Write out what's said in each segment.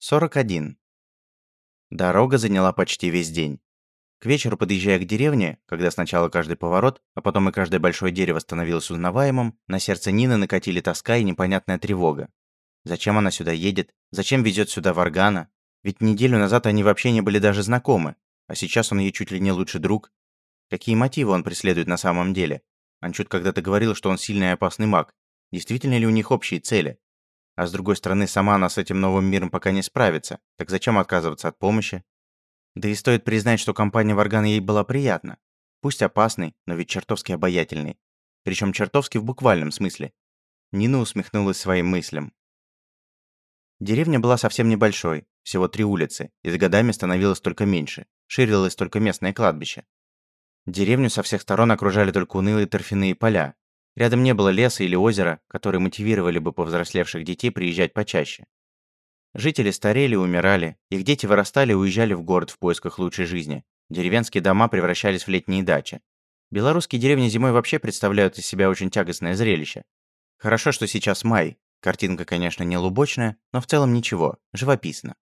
41. Дорога заняла почти весь день. К вечеру, подъезжая к деревне, когда сначала каждый поворот, а потом и каждое большое дерево становилось узнаваемым, на сердце Нины накатили тоска и непонятная тревога. Зачем она сюда едет? Зачем везет сюда Варгана? Ведь неделю назад они вообще не были даже знакомы, а сейчас он ей чуть ли не лучший друг. Какие мотивы он преследует на самом деле? Анчут когда-то говорил, что он сильный и опасный маг. Действительно ли у них общие цели? А с другой стороны, сама она с этим новым миром пока не справится. Так зачем отказываться от помощи? Да и стоит признать, что компания Варгана ей была приятна. Пусть опасный, но ведь чертовски обаятельный. Причем чертовски в буквальном смысле. Нина усмехнулась своим мыслям. Деревня была совсем небольшой, всего три улицы, и с годами становилось только меньше, ширилось только местное кладбище. Деревню со всех сторон окружали только унылые торфяные поля, Рядом не было леса или озера, которые мотивировали бы повзрослевших детей приезжать почаще. Жители старели и умирали, их дети вырастали и уезжали в город в поисках лучшей жизни. Деревенские дома превращались в летние дачи. Белорусские деревни зимой вообще представляют из себя очень тягостное зрелище. Хорошо, что сейчас май. Картинка, конечно, не лубочная, но в целом ничего, живописно.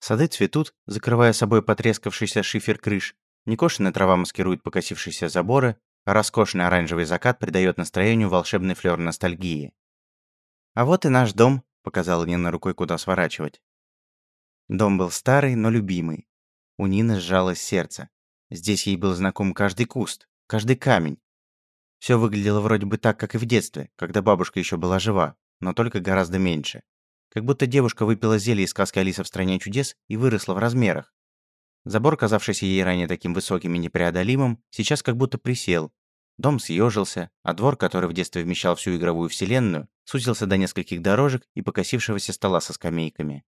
Сады цветут, закрывая собой потрескавшийся шифер крыш. Некошенная трава маскирует покосившиеся заборы, Роскошный оранжевый закат придает настроению волшебный флёр ностальгии. «А вот и наш дом», — показала Нина рукой, куда сворачивать. Дом был старый, но любимый. У Нины сжалось сердце. Здесь ей был знаком каждый куст, каждый камень. Все выглядело вроде бы так, как и в детстве, когда бабушка еще была жива, но только гораздо меньше. Как будто девушка выпила зелье из сказки «Алиса в стране чудес» и выросла в размерах. Забор, казавшийся ей ранее таким высоким и непреодолимым, сейчас как будто присел. Дом съежился, а двор, который в детстве вмещал всю игровую вселенную, сузился до нескольких дорожек и покосившегося стола со скамейками.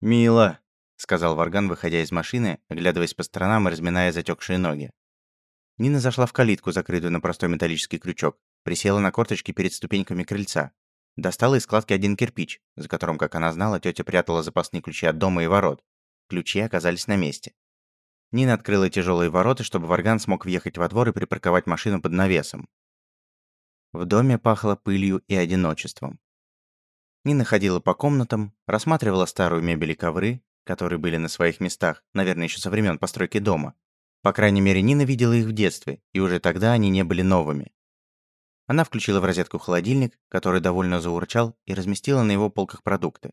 «Мило», — сказал Варган, выходя из машины, оглядываясь по сторонам и разминая затекшие ноги. Нина зашла в калитку, закрытую на простой металлический крючок, присела на корточки перед ступеньками крыльца. Достала из складки один кирпич, за которым, как она знала, тетя прятала запасные ключи от дома и ворот, Ключи оказались на месте. Нина открыла тяжелые ворота, чтобы Варган смог въехать во двор и припарковать машину под навесом. В доме пахло пылью и одиночеством. Нина ходила по комнатам, рассматривала старую мебель и ковры, которые были на своих местах, наверное, еще со времен постройки дома. По крайней мере, Нина видела их в детстве, и уже тогда они не были новыми. Она включила в розетку холодильник, который довольно заурчал, и разместила на его полках продукты.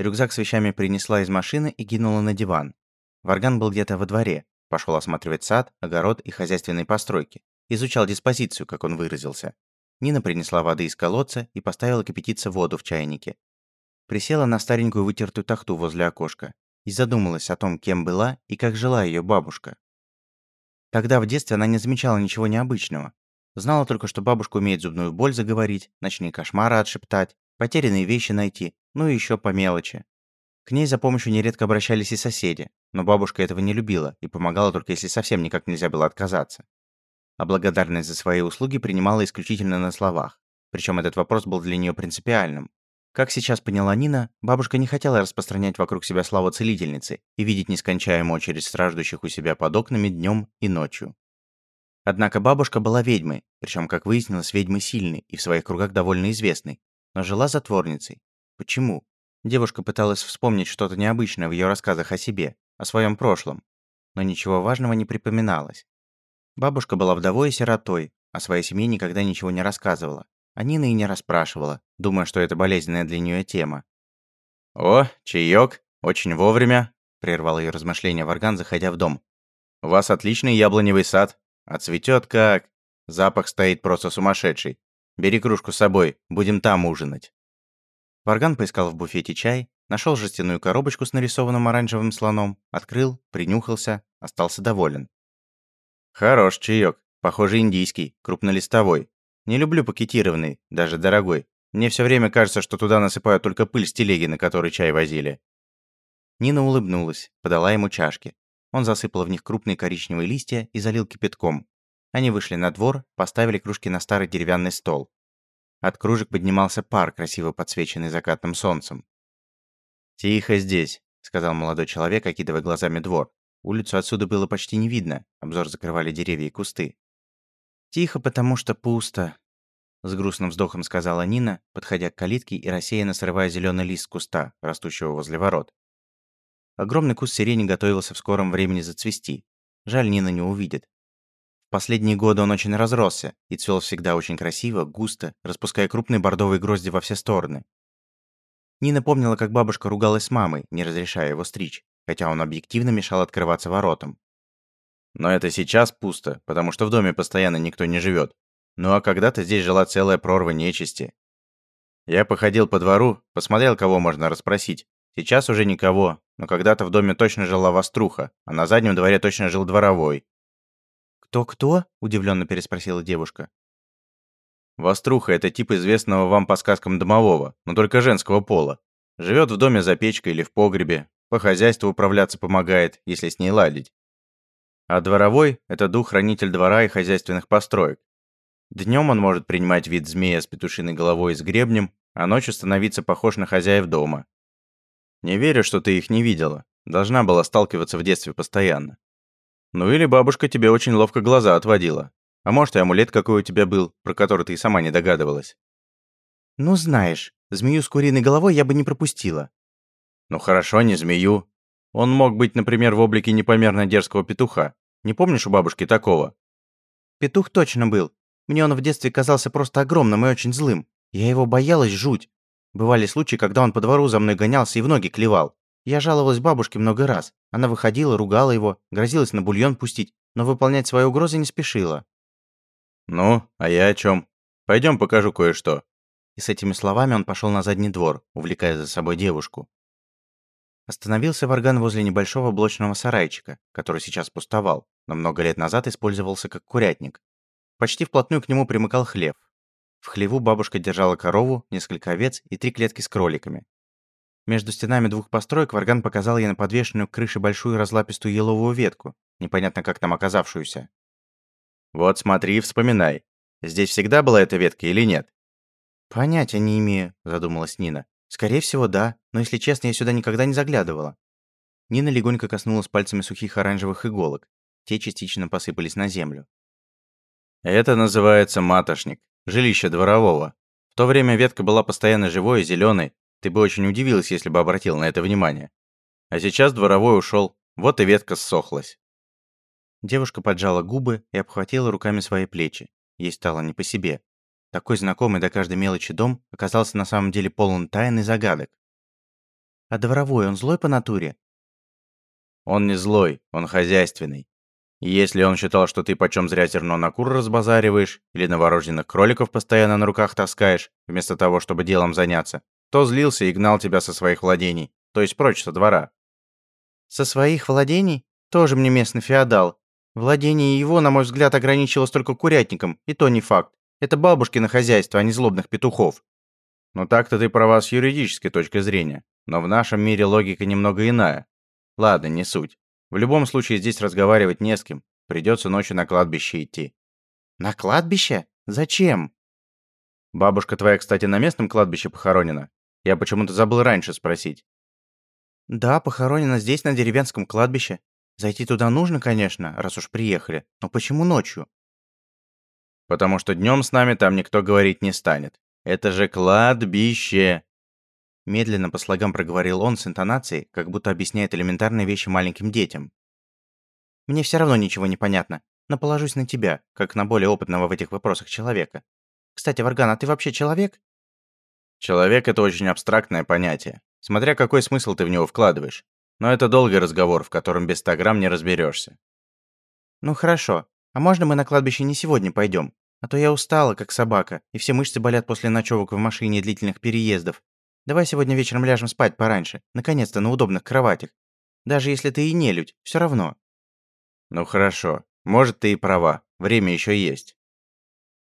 Рюкзак с вещами принесла из машины и кинула на диван. Варган был где-то во дворе, пошел осматривать сад, огород и хозяйственные постройки. Изучал диспозицию, как он выразился. Нина принесла воды из колодца и поставила кипятиться воду в чайнике. Присела на старенькую вытертую тахту возле окошка и задумалась о том, кем была и как жила ее бабушка. Тогда в детстве она не замечала ничего необычного. Знала только, что бабушка умеет зубную боль заговорить, ночные кошмары отшептать, потерянные вещи найти, ну и еще по мелочи. К ней за помощью нередко обращались и соседи, но бабушка этого не любила и помогала только если совсем никак нельзя было отказаться. А благодарность за свои услуги принимала исключительно на словах. Причем этот вопрос был для нее принципиальным. Как сейчас поняла Нина, бабушка не хотела распространять вокруг себя славу целительницы и видеть нескончаемую очередь страждущих у себя под окнами днем и ночью. Однако бабушка была ведьмой, причем, как выяснилось, ведьмой сильной и в своих кругах довольно известной, но жила затворницей. Почему? Девушка пыталась вспомнить что-то необычное в ее рассказах о себе, о своем прошлом, но ничего важного не припоминалось. Бабушка была вдовой и сиротой, о своей семье никогда ничего не рассказывала, а Нина и не расспрашивала, думая, что это болезненная для нее тема. «О, чаек, очень вовремя», — прервал ее размышления Варган, заходя в дом. «У вас отличный яблоневый сад, а как... Запах стоит просто сумасшедший. Бери кружку с собой, будем там ужинать». Варган поискал в буфете чай, нашел жестяную коробочку с нарисованным оранжевым слоном, открыл, принюхался, остался доволен. «Хорош чаек, похоже индийский, крупнолистовой. Не люблю пакетированный, даже дорогой. Мне все время кажется, что туда насыпают только пыль с телеги, на которой чай возили». Нина улыбнулась, подала ему чашки. Он засыпал в них крупные коричневые листья и залил кипятком. Они вышли на двор, поставили кружки на старый деревянный стол. От кружек поднимался пар, красиво подсвеченный закатным солнцем. «Тихо здесь», — сказал молодой человек, окидывая глазами двор. Улицу отсюда было почти не видно, обзор закрывали деревья и кусты. «Тихо, потому что пусто». с грустным вздохом сказала Нина, подходя к калитке и рассеянно срывая зеленый лист куста, растущего возле ворот. Огромный куст сирени готовился в скором времени зацвести. Жаль, Нина не увидит. Последние годы он очень разросся и цвел всегда очень красиво, густо, распуская крупные бордовые грозди во все стороны. Нина помнила, как бабушка ругалась с мамой, не разрешая его стричь, хотя он объективно мешал открываться воротам. Но это сейчас пусто, потому что в доме постоянно никто не живет. Ну а когда-то здесь жила целая прорва нечисти. Я походил по двору, посмотрел, кого можно расспросить. Сейчас уже никого, но когда-то в доме точно жила Воструха, а на заднем дворе точно жил дворовой. «Кто-кто?» – удивленно переспросила девушка. Воструха – это тип известного вам по сказкам домового, но только женского пола. Живет в доме за печкой или в погребе, по хозяйству управляться помогает, если с ней ладить. А дворовой – это дух-хранитель двора и хозяйственных построек. Днем он может принимать вид змея с петушиной головой и с гребнем, а ночью становиться похож на хозяев дома. Не верю, что ты их не видела. Должна была сталкиваться в детстве постоянно. Ну или бабушка тебе очень ловко глаза отводила. А может, и амулет какой у тебя был, про который ты и сама не догадывалась. Ну знаешь, змею с куриной головой я бы не пропустила. Ну хорошо, не змею. Он мог быть, например, в облике непомерно дерзкого петуха. Не помнишь у бабушки такого? Петух точно был. Мне он в детстве казался просто огромным и очень злым. Я его боялась жуть. Бывали случаи, когда он по двору за мной гонялся и в ноги клевал. Я жаловалась бабушке много раз. Она выходила, ругала его, грозилась на бульон пустить, но выполнять свои угрозы не спешила. «Ну, а я о чем? Пойдем покажу кое-что». И с этими словами он пошел на задний двор, увлекая за собой девушку. Остановился Варган возле небольшого блочного сарайчика, который сейчас пустовал, но много лет назад использовался как курятник. Почти вплотную к нему примыкал хлев. В хлеву бабушка держала корову, несколько овец и три клетки с кроликами. Между стенами двух построек Варган показал ей на подвешенную к крыше большую разлапистую еловую ветку, непонятно как там оказавшуюся. «Вот смотри и вспоминай. Здесь всегда была эта ветка или нет?» «Понятия не имею», – задумалась Нина. Скорее всего, да, но если честно, я сюда никогда не заглядывала. Нина легонько коснулась пальцами сухих оранжевых иголок. Те частично посыпались на землю. Это называется матошник, жилище дворового. В то время ветка была постоянно живой и зеленой. Ты бы очень удивилась, если бы обратил на это внимание. А сейчас дворовой ушел, вот и ветка ссохлась. Девушка поджала губы и обхватила руками свои плечи. Ей стало не по себе. Такой знакомый до каждой мелочи дом оказался на самом деле полон тайн и загадок. А дворовой он злой по натуре? Он не злой, он хозяйственный. И если он считал, что ты почем зря зерно на кур разбазариваешь или новорожденных кроликов постоянно на руках таскаешь, вместо того, чтобы делом заняться, то злился и гнал тебя со своих владений, то есть прочь со двора. Со своих владений? Тоже мне местный феодал. Владение его, на мой взгляд, ограничилось только курятником, и то не факт. Это бабушкино хозяйство, а не злобных петухов. Ну так-то ты права с юридической точки зрения. Но в нашем мире логика немного иная. Ладно, не суть. В любом случае здесь разговаривать не с кем. Придется ночью на кладбище идти. На кладбище? Зачем? Бабушка твоя, кстати, на местном кладбище похоронена. Я почему-то забыл раньше спросить. Да, похоронена здесь, на деревенском кладбище. Зайти туда нужно, конечно, раз уж приехали. Но почему ночью? потому что днем с нами там никто говорить не станет. Это же кладбище!» Медленно по слогам проговорил он с интонацией, как будто объясняет элементарные вещи маленьким детям. «Мне все равно ничего не понятно, но положусь на тебя, как на более опытного в этих вопросах человека. Кстати, Варган, а ты вообще человек?» «Человек — это очень абстрактное понятие, смотря какой смысл ты в него вкладываешь. Но это долгий разговор, в котором без 100 грамм не разберешься. «Ну хорошо. А можно мы на кладбище не сегодня пойдем? А то я устала, как собака, и все мышцы болят после ночевок в машине и длительных переездов. Давай сегодня вечером ляжем спать пораньше, наконец-то на удобных кроватях. Даже если ты и не людь, все равно». «Ну хорошо. Может, ты и права. Время еще есть».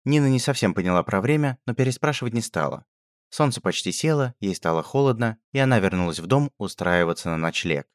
Нина не совсем поняла про время, но переспрашивать не стала. Солнце почти село, ей стало холодно, и она вернулась в дом устраиваться на ночлег.